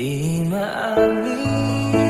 Di maamin.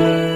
Thank you.